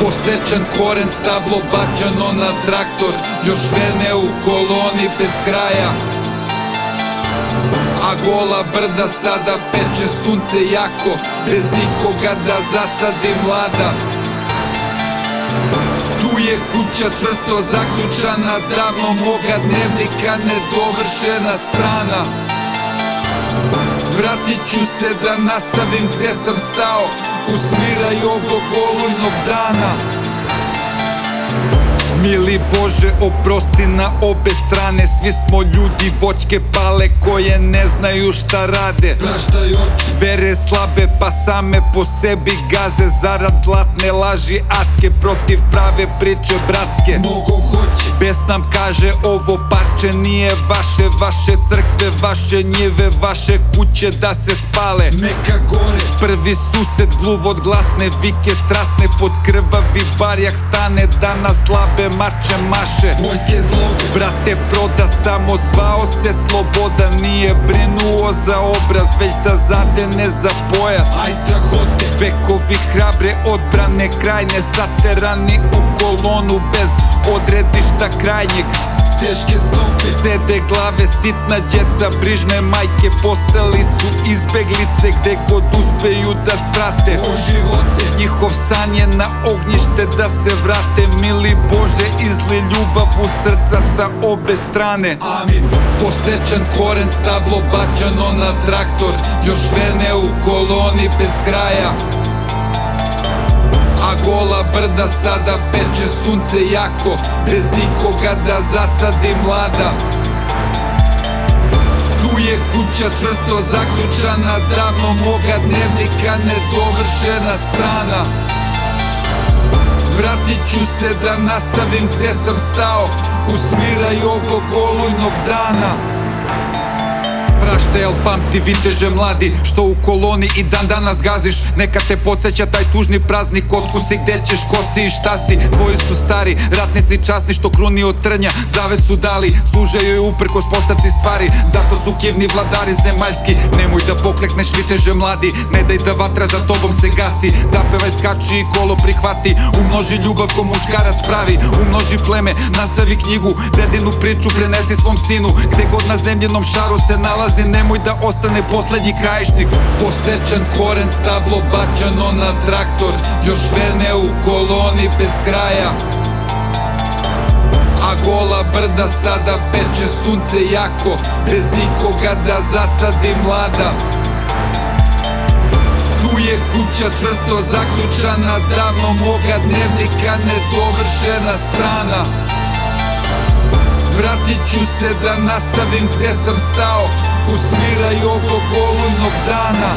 Posečan koren, stablo bačano na traktor Još vene u koloni bez kraja. A gola brda sada peče sunce jako Bez ikoga da zasadi mlada. Tu je kuća čvrsto zaključana Davno moga dnevnika nedovršena strana. Vratit ću se da nastavim gde sam stao U smiraj ovog olujnog dana Мили Боже, опрости на обе стране. Сви смо луѓи, вочке пале Које не знају шта раде. Вере слабе, па саме по себе газе. Зарад златне лажи адске Против праве приче братске. Много хоќе Без нам каже ово парче Ние ваше, ваше цркве Ваше њеве, ваше куќе Да се спале Нека горе. Први сусед глувот гласне Вике страсне под крвави барјак стане Да на слабе mače maše. Vojske zlobe Brate proda samo zvao se sloboda. Nije brinuo za obraz već da zadene za pojas. Aj strahote, Vekovi hrabre odbrane krajne Saterani u kolonu bez odredišta krajnjeg. Teške stope. Sede glave, sitna djeca, brižne majke Postali su izbeglice gde god uspeju da svrate. O živote, Njihov san je na ognjište da se vrate Mili izli u srca sa obe strane. Amin. Posečan koren, stablo bačano na traktor Još vene u koloni bez kraja. A gola brda sada peče sunce jako Bez ikoga da zasadi mlada. Tu je kuća čvrsto zaključana Davno moga dnevnika nedovršena strana Vratit ću se da nastavim gde sam stao U smiraj ovog olujnog dana Prašta jel pamti viteže mladi Što u koloni i dan danas gaziš? Neka te podsjeća taj tužni praznik Otkud si, gde ćeš, ko si i šta si? Tvoji su stari, ratnici časni Što kruni od trnja, zavet su dali Služe joj uprkos postavci stvari. Zato su kivni vladari zemaljski Nemoj da poklekneš viteže mladi Ne daj da vatra za tobom se gasi. Zapevaj, skači i kolo prihvati Umnoži ljubav ko muškarac pravi. Umnoži pleme, nastavi knjigu Dedinu priču prenesi svom sinu. Gde god na zemljenom šaru se nalazi Nemoj da ostane poslednji krajišnik. Posečan koren, stablo bačano na traktor. Još vene u koloni bez kraja. A gola brda sada peče sunce jako. Bez ikoga da zasadi mlada. Tu je kuća čvrsto zaključana. Davno moga dnevnika nedovršena strana. Vratit ću se da nastavim gde sam stao U smiraj ovog olujnog dana